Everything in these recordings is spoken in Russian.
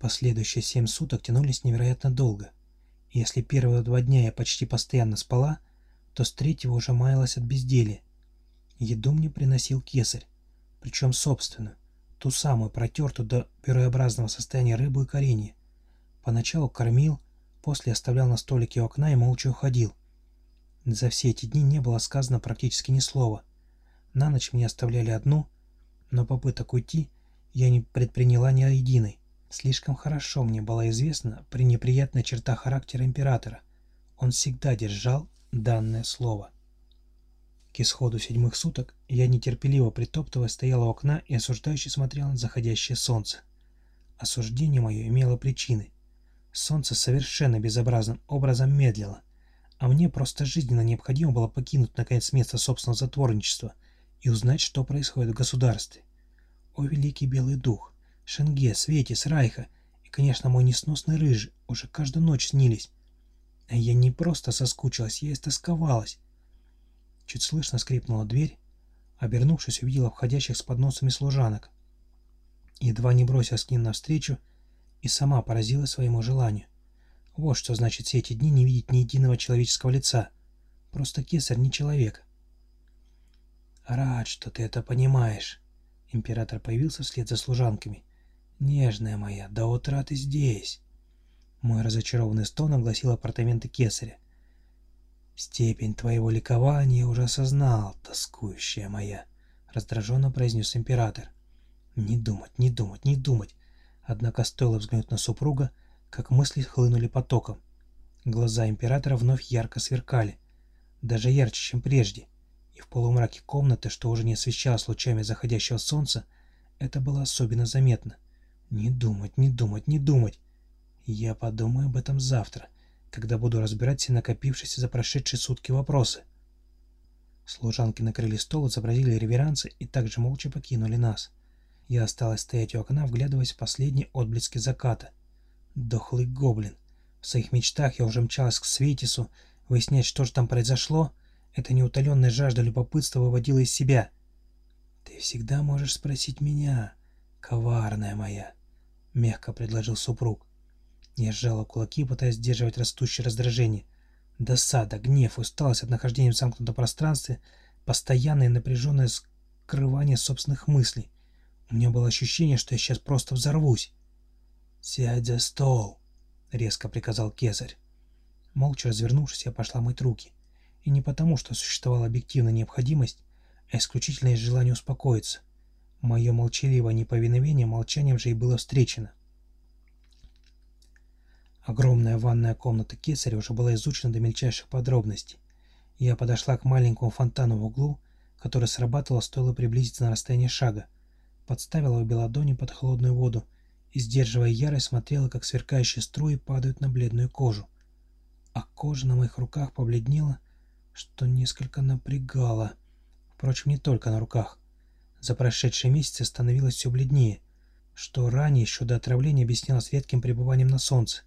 Последующие семь суток тянулись невероятно долго. Если первые два дня я почти постоянно спала, то с третьего уже маялась от безделья. Еду мне приносил кесарь, причем собственную, ту самую протертую до пюреобразного состояния рыбу и коренье. Поначалу кормил, после оставлял на столике у окна и молча уходил. За все эти дни не было сказано практически ни слова. На ночь меня оставляли одну, но попыток уйти я не предприняла ни единой. Слишком хорошо мне была известна пренеприятная черта характера императора. Он всегда держал данное слово. К исходу седьмых суток я нетерпеливо притоптывая стояла у окна и осуждающе смотрела на заходящее солнце. Осуждение мое имело причины. Солнце совершенно безобразным образом медлило, а мне просто жизненно необходимо было покинуть наконец место собственного затворничества и узнать, что происходит в государстве. О, великий белый дух! Шенге, Светис, Райха и, конечно, мой несносный рыжий уже каждую ночь снились. А я не просто соскучилась, я истосковалась. Чуть слышно скрипнула дверь. Обернувшись, увидела входящих с подносами служанок. Едва не бросилась к ним навстречу и сама поразилась своему желанию. Вот что значит все эти дни не видеть ни единого человеческого лица. Просто кесарь не человек. «Рад, что ты это понимаешь». Император появился вслед за служанками. «Нежная моя, до утра ты здесь». Мой разочарованный стон огласил апартаменты кесаря. «Степень твоего ликования уже осознал, тоскующая моя», — раздраженно произнес император. «Не думать, не думать, не думать». Однако стоило взглянуть на супруга, как мысли хлынули потоком. Глаза императора вновь ярко сверкали, даже ярче, чем прежде, и в полумраке комнаты, что уже не освещалось лучами заходящего солнца, это было особенно заметно. Не думать, не думать, не думать. Я подумаю об этом завтра — когда буду разбирать все накопившиеся за прошедшие сутки вопросы. Служанки накрыли стол, изобразили реверансы и также молча покинули нас. Я осталась стоять у окна, вглядываясь в последние отблески заката. Дохлый гоблин. В своих мечтах я уже мчалась к Светису, выяснять, что же там произошло. Эта неутоленная жажда любопытства выводила из себя. «Ты всегда можешь спросить меня, коварная моя», — мягко предложил супруг. Я сжала кулаки, пытаясь сдерживать растущее раздражение. Досада, гнев, усталость от нахождения в замкнутом пространстве, постоянное напряженное скрывание собственных мыслей. У меня было ощущение, что я сейчас просто взорвусь. «Сядь за стол», — резко приказал Кезарь. Молча развернувшись, я пошла мыть руки. И не потому, что существовала объективная необходимость, а исключительно из желания успокоиться. Мое молчаливое неповиновение молчанием же и было встречено. Огромная ванная комната кесаря уже была изучена до мельчайших подробностей. Я подошла к маленькому фонтану в углу, который срабатывал, стоило приблизиться на расстояние шага, подставила обе ладони под холодную воду и, сдерживая ярость, смотрела, как сверкающие струи падают на бледную кожу. А кожа на моих руках побледнела, что несколько напрягало. Впрочем, не только на руках. За прошедшие месяцы становилось все бледнее, что ранее еще до отравления объяснялось редким пребыванием на солнце.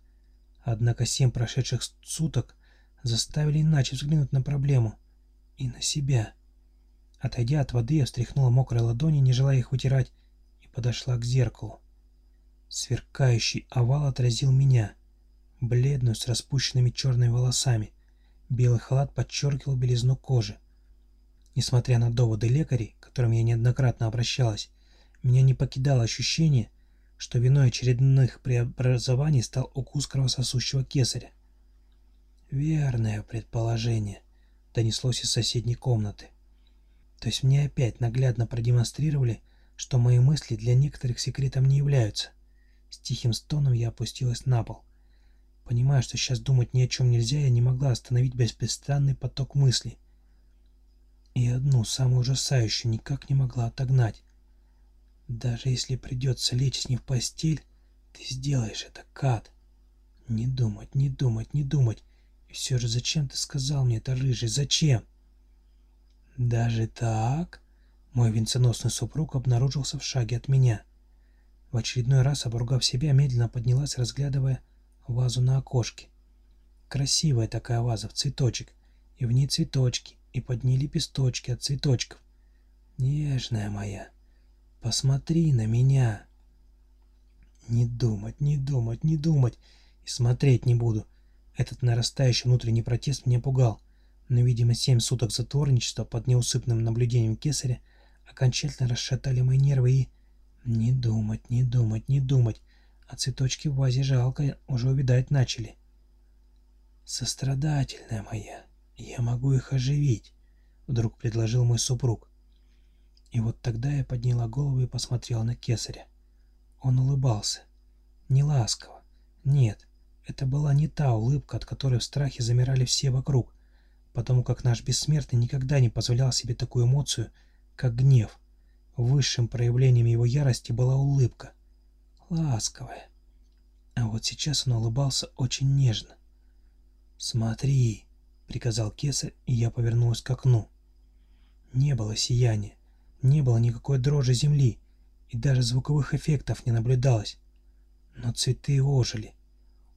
Однако семь прошедших суток заставили иначе взглянуть на проблему. И на себя. Отойдя от воды, я встряхнула мокрые ладони, не желая их вытирать, и подошла к зеркалу. Сверкающий овал отразил меня, бледную, с распущенными черными волосами. Белый халат подчеркивал белизну кожи. Несмотря на доводы лекарей, к которым я неоднократно обращалась, меня не покидало ощущение, что виной очередных преобразований стал укус кровососущего кесаря. «Верное предположение», — донеслось из соседней комнаты. То есть мне опять наглядно продемонстрировали, что мои мысли для некоторых секретом не являются. С тихим стоном я опустилась на пол. Понимая, что сейчас думать ни о чем нельзя, я не могла остановить беспрестанный поток мыслей. И одну, самую ужасающую, никак не могла отогнать. Даже если придется лечь с ним в постель, ты сделаешь это, Кат. Не думать, не думать, не думать. И все же зачем ты сказал мне это, рыжий, зачем? Даже так? Мой венценосный супруг обнаружился в шаге от меня. В очередной раз, обругав себя, медленно поднялась, разглядывая вазу на окошке. Красивая такая ваза, в цветочек. И в ней цветочки, и под лепесточки от цветочков. Нежная моя. Посмотри на меня. Не думать, не думать, не думать. И смотреть не буду. Этот нарастающий внутренний протест меня пугал. Но, видимо, семь суток затворничества под неусыпным наблюдением кесаря окончательно расшатали мои нервы и... Не думать, не думать, не думать. А цветочки в вазе жалко, уже увидать начали. Сострадательная моя, я могу их оживить, вдруг предложил мой супруг. И вот тогда я подняла голову и посмотрела на кесаря. Он улыбался. Не ласково. Нет, это была не та улыбка, от которой в страхе замирали все вокруг, потому как наш бессмертный никогда не позволял себе такую эмоцию, как гнев. Высшим проявлением его ярости была улыбка. Ласковая. А вот сейчас он улыбался очень нежно. «Смотри!» — приказал кесарь, и я повернулась к окну. Не было сияния, не было никакой дрожи земли, и даже звуковых эффектов не наблюдалось. Но цветы ожили.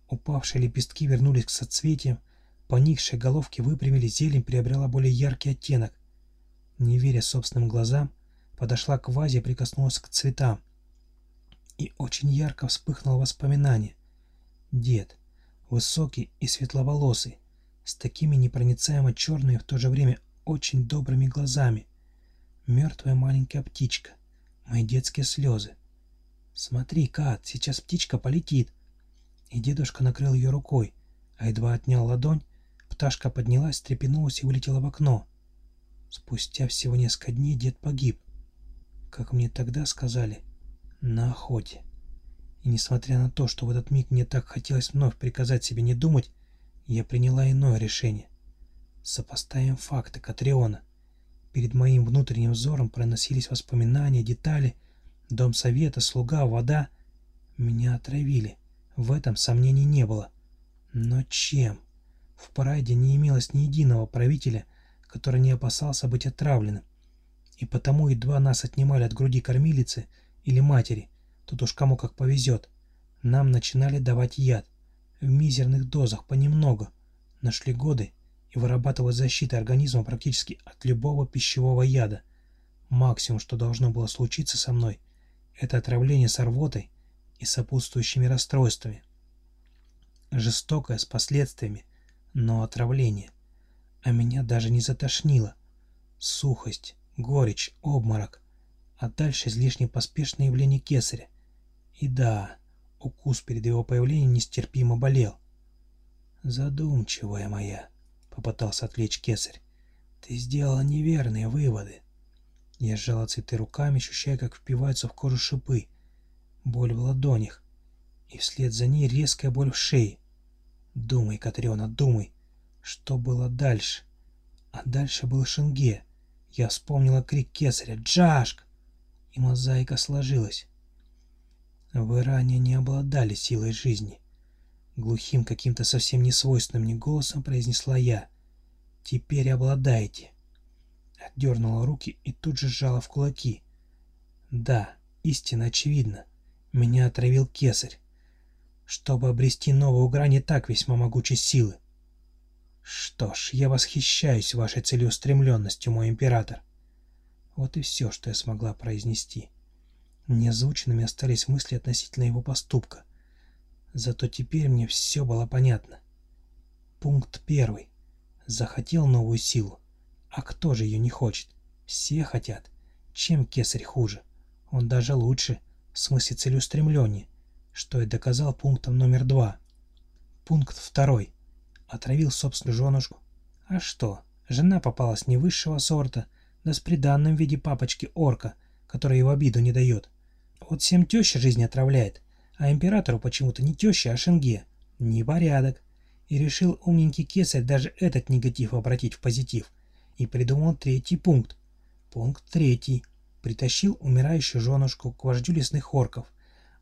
Упавшие лепестки вернулись к соцветиям, поникшие головки выпрямились, зелень приобрела более яркий оттенок. Не веря собственным глазам, подошла к вазе и прикоснулась к цветам. И очень ярко вспыхнуло воспоминание. Дед, высокий и светловолосый, с такими непроницаемо черными в то же время очень добрыми глазами. Мертвая маленькая птичка — Мои детские слезы. «Смотри, Кат, сейчас птичка полетит!» И дедушка накрыл ее рукой, а едва отнял ладонь, пташка поднялась, стрепенулась и вылетела в окно. Спустя всего несколько дней дед погиб. Как мне тогда сказали, на охоте. И несмотря на то, что в этот миг мне так хотелось вновь приказать себе не думать, я приняла иное решение. Сопоставим факты Катриона. Перед моим внутренним взором проносились воспоминания, детали. Дом совета, слуга, вода. Меня отравили. В этом сомнений не было. Но чем? В Прайде не имелось ни единого правителя, который не опасался быть отравленным. И потому едва нас отнимали от груди кормилицы или матери, тут уж кому как повезет, нам начинали давать яд. В мизерных дозах, понемногу. Нашли годы, и вырабатывать защиту организма практически от любого пищевого яда. Максимум, что должно было случиться со мной, это отравление с рвотой и сопутствующими расстройствами. Жестокое, с последствиями, но отравление. А меня даже не затошнило. Сухость, горечь, обморок. А дальше излишне поспешное явление кесаря. И да, укус перед его появлением нестерпимо болел. Задумчивая моя. Попытался отвлечь кесарь. Ты сделала неверные выводы. Я сжала цветы руками, ощущая, как впиваются в кожу шипы. Боль в ладонях. И вслед за ней резкая боль в шее. Думай, Катриона, думай. Что было дальше? А дальше был Шенге. Я вспомнила крик кесаря «Джашк!» И мозаика сложилась. Вы ранее не обладали силой жизни. Глухим, каким-то совсем несвойственным мне голосом произнесла я. «Теперь обладаете». Отдернула руки и тут же сжала в кулаки. «Да, истина очевидна. Меня отравил кесарь. Чтобы обрести новую грань и так весьма могучей силы. Что ж, я восхищаюсь вашей целеустремленностью, мой император». Вот и все, что я смогла произнести. Неозвученными остались мысли относительно его поступка — Зато теперь мне все было понятно. Пункт первый. Захотел новую силу. А кто же ее не хочет? Все хотят. Чем кесарь хуже? Он даже лучше, в смысле целеустремленнее, что и доказал пунктом номер два. Пункт второй. Отравил собственную женушку. А что? Жена попалась не высшего сорта, да с приданным в виде папочки-орка, который его обиду не дает. Вот всем теща жизнь отравляет, а императору почему-то не теща, а Шенге. Непорядок. И решил умненький кесарь даже этот негатив обратить в позитив. И придумал третий пункт. Пункт третий. Притащил умирающую женушку к вождю лесных орков.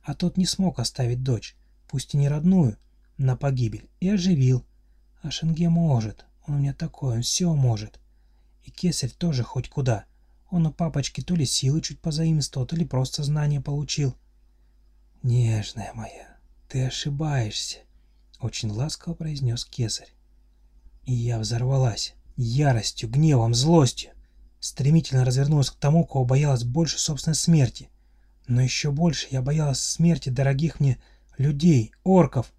А тот не смог оставить дочь, пусть и не родную, на погибель, и оживил. А Шенге может. Он у меня такой, он все может. И кесарь тоже хоть куда. Он у папочки то ли силы чуть позаимствовал, то ли просто знания получил. «Нежная моя, ты ошибаешься», — очень ласково произнес кесарь. И я взорвалась яростью, гневом, злостью. Стремительно развернулась к тому, кого боялась больше собственной смерти. Но еще больше я боялась смерти дорогих мне людей, орков,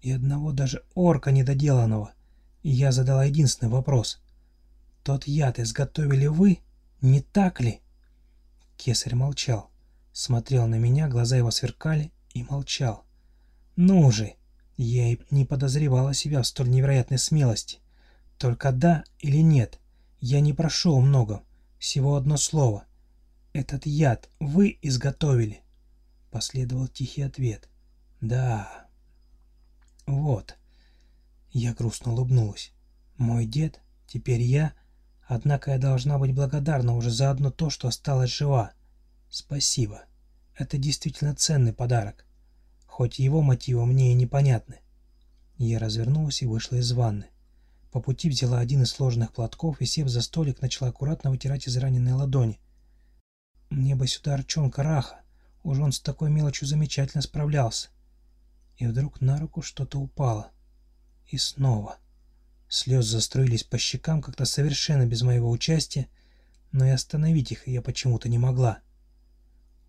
и одного даже орка недоделанного. И я задала единственный вопрос. «Тот яд изготовили вы, не так ли?» Кесарь молчал, смотрел на меня, глаза его сверкали и молчал. «Ну же!» Я и не подозревала себя в столь невероятной смелости. Только да или нет. Я не прошу много, всего одно слово. «Этот яд вы изготовили?» Последовал тихий ответ. «Да». «Вот». Я грустно улыбнулась. «Мой дед, теперь я, однако я должна быть благодарна уже за одно то, что осталась жива. Спасибо. Это действительно ценный подарок, хоть его мотивы мне и непонятны». Я развернулась и вышла из ванны. По пути взяла один из сложенных платков и, сев за столик, начала аккуратно вытирать израненные ладони. Мне бы сюда Арчонка Раха, уж он с такой мелочью замечательно справлялся. И вдруг на руку что-то упало. И снова. Слезы застроились по щекам как-то совершенно без моего участия, но и остановить их я почему-то не могла.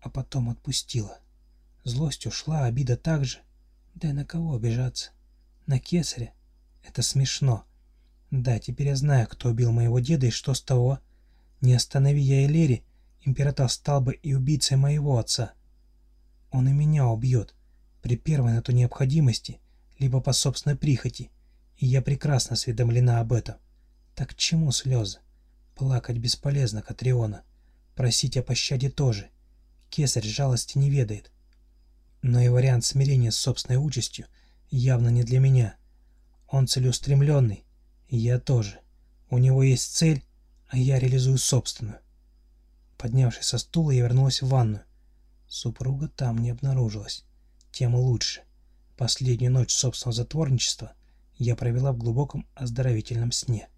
А потом отпустила. Злость ушла, обида также. Да и на кого обижаться? На кесаря? Это смешно. Да, теперь я знаю, кто убил моего деда и что с того. Не останови я Элери, император стал бы и убийцей моего отца. Он и меня убьет, при первой на то необходимости, либо по собственной прихоти, и я прекрасно осведомлена об этом. Так к чему слезы? Плакать бесполезно, Катриона. Просить о пощаде тоже. Кесарь жалости не ведает. Но и вариант смирения с собственной участью явно не для меня. Он целеустремленный, я тоже. У него есть цель, а я реализую собственную. Поднявшись со стула, я вернулась в ванную. Супруга там не обнаружилась. Тем лучше. Последнюю ночь собственного затворничества я провела в глубоком оздоровительном сне.